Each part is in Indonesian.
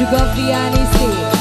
juga Friani sih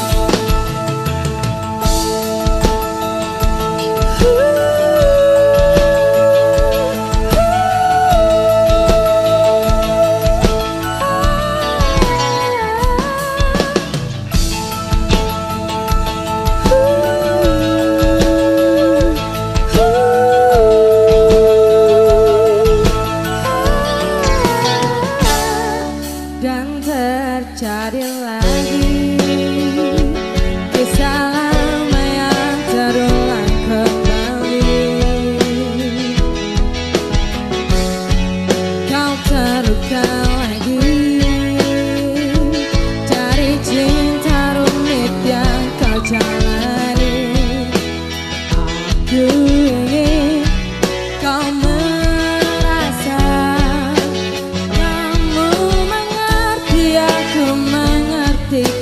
take